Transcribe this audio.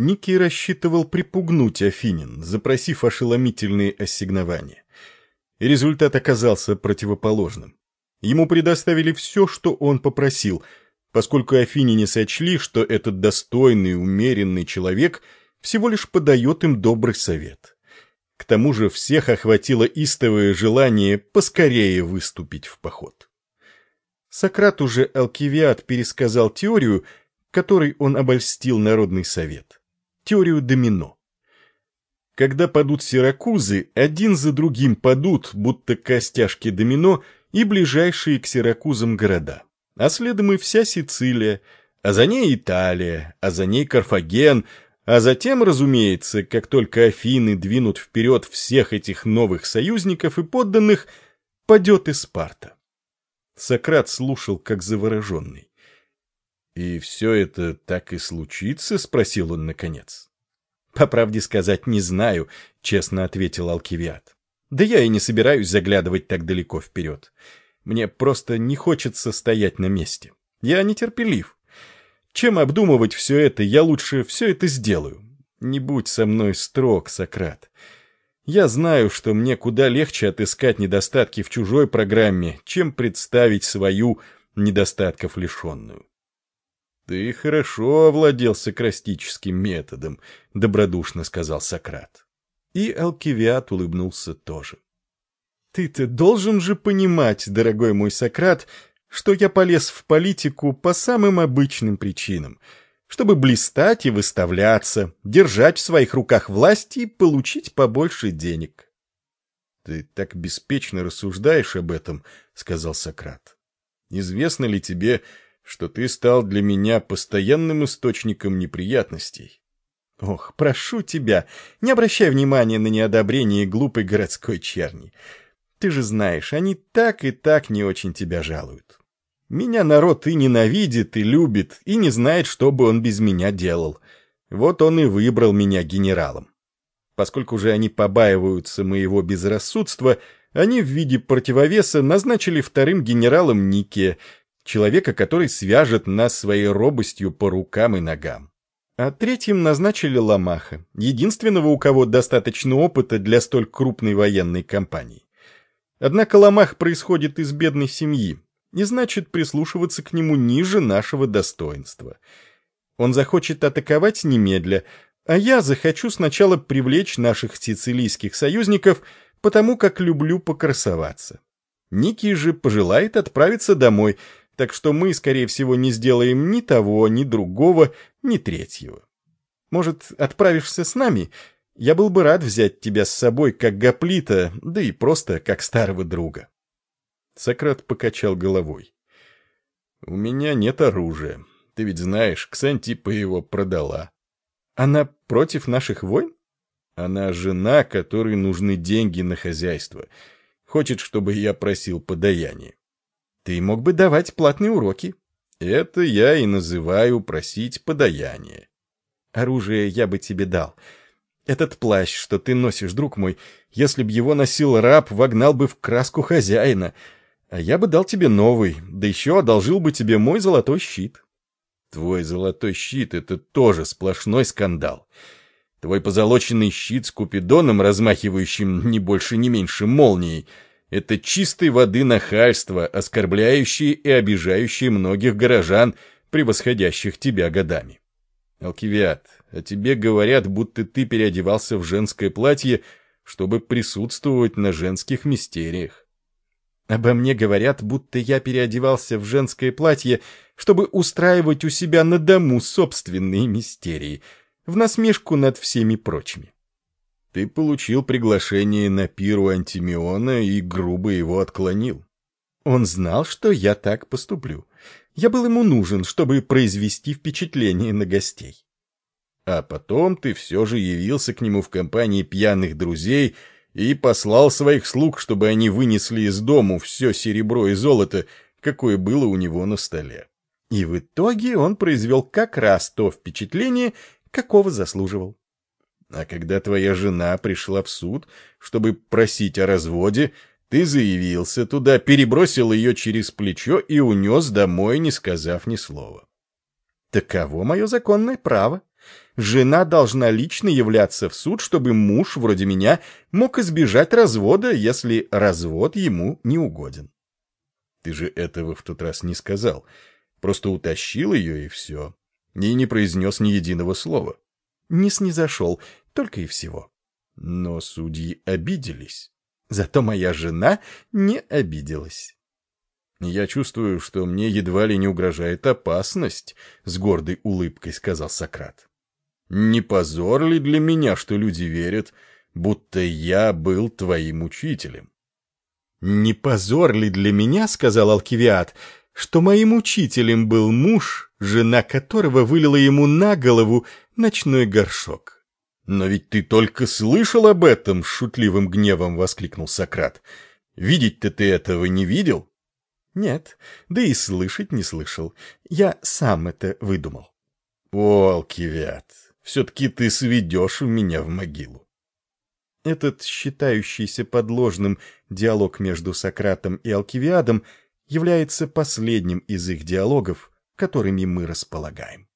Ники рассчитывал припугнуть Афинин, запросив ошеломительные ассигнования. И результат оказался противоположным. Ему предоставили все, что он попросил, поскольку Афиняне сочли, что этот достойный, умеренный человек всего лишь подает им добрый совет. К тому же всех охватило истовое желание поскорее выступить в поход. Сократ уже Алкивиад пересказал теорию, которой он обольстил Народный совет теорию домино. Когда падут Сиракузы, один за другим падут, будто костяшки домино, и ближайшие к Сиракузам города. А следом и вся Сицилия, а за ней Италия, а за ней Карфаген, а затем, разумеется, как только Афины двинут вперед всех этих новых союзников и подданных, падет и Спарта. Сократ слушал, как завороженный. «И все это так и случится?» — спросил он наконец. «По правде сказать, не знаю», — честно ответил Алкивиад. «Да я и не собираюсь заглядывать так далеко вперед. Мне просто не хочется стоять на месте. Я нетерпелив. Чем обдумывать все это, я лучше все это сделаю. Не будь со мной строг, Сократ. Я знаю, что мне куда легче отыскать недостатки в чужой программе, чем представить свою недостатков лишенную. «Ты хорошо овладел сокрастическим методом», — добродушно сказал Сократ. И Алкивиад улыбнулся тоже. «Ты-то должен же понимать, дорогой мой Сократ, что я полез в политику по самым обычным причинам, чтобы блистать и выставляться, держать в своих руках власть и получить побольше денег». «Ты так беспечно рассуждаешь об этом», — сказал Сократ. «Известно ли тебе, что ты стал для меня постоянным источником неприятностей. Ох, прошу тебя, не обращай внимания на неодобрение глупой городской черни. Ты же знаешь, они так и так не очень тебя жалуют. Меня народ и ненавидит, и любит, и не знает, что бы он без меня делал. Вот он и выбрал меня генералом. Поскольку же они побаиваются моего безрассудства, они в виде противовеса назначили вторым генералом Нике, человека, который свяжет нас своей робостью по рукам и ногам. А третьим назначили Ламаха, единственного, у кого достаточно опыта для столь крупной военной кампании. Однако Ламах происходит из бедной семьи, и значит прислушиваться к нему ниже нашего достоинства. Он захочет атаковать немедля, а я захочу сначала привлечь наших сицилийских союзников, потому как люблю покрасоваться. Ники же пожелает отправиться домой, так что мы, скорее всего, не сделаем ни того, ни другого, ни третьего. Может, отправишься с нами? Я был бы рад взять тебя с собой как гоплита, да и просто как старого друга. Сократ покачал головой. «У меня нет оружия. Ты ведь знаешь, Ксантипа его продала». «Она против наших войн?» «Она жена, которой нужны деньги на хозяйство. Хочет, чтобы я просил подаяние. Ты мог бы давать платные уроки. Это я и называю просить подаяние. Оружие я бы тебе дал. Этот плащ, что ты носишь, друг мой, если б его носил раб, вогнал бы в краску хозяина. А я бы дал тебе новый, да еще одолжил бы тебе мой золотой щит. Твой золотой щит — это тоже сплошной скандал. Твой позолоченный щит с купидоном, размахивающим не больше, не меньше молнией — это чистой воды нахальство, оскорбляющее и обижающее многих горожан, превосходящих тебя годами. Алкивиад, о тебе говорят, будто ты переодевался в женское платье, чтобы присутствовать на женских мистериях. Обо мне говорят, будто я переодевался в женское платье, чтобы устраивать у себя на дому собственные мистерии, в насмешку над всеми прочими. Ты получил приглашение на пиру Антимиона и грубо его отклонил. Он знал, что я так поступлю. Я был ему нужен, чтобы произвести впечатление на гостей. А потом ты все же явился к нему в компании пьяных друзей и послал своих слуг, чтобы они вынесли из дому все серебро и золото, какое было у него на столе. И в итоге он произвел как раз то впечатление, какого заслуживал. А когда твоя жена пришла в суд, чтобы просить о разводе, ты заявился туда, перебросил ее через плечо и унес домой, не сказав ни слова. Таково мое законное право. Жена должна лично являться в суд, чтобы муж, вроде меня, мог избежать развода, если развод ему не угоден. Ты же этого в тот раз не сказал. Просто утащил ее и все. И не произнес ни единого слова. Не снизошел, только и всего. Но судьи обиделись. Зато моя жена не обиделась. «Я чувствую, что мне едва ли не угрожает опасность», — с гордой улыбкой сказал Сократ. «Не позор ли для меня, что люди верят, будто я был твоим учителем?» «Не позор ли для меня, — сказал Алкивиад, — что моим учителем был муж, жена которого вылила ему на голову ночной горшок?» «Но ведь ты только слышал об этом!» — шутливым гневом воскликнул Сократ. «Видеть-то ты этого не видел?» Нет, да и слышать не слышал. Я сам это выдумал. О, Алкивиад, все-таки ты сведешь меня в могилу. Этот считающийся подложным диалог между Сократом и Алкивиадом является последним из их диалогов, которыми мы располагаем.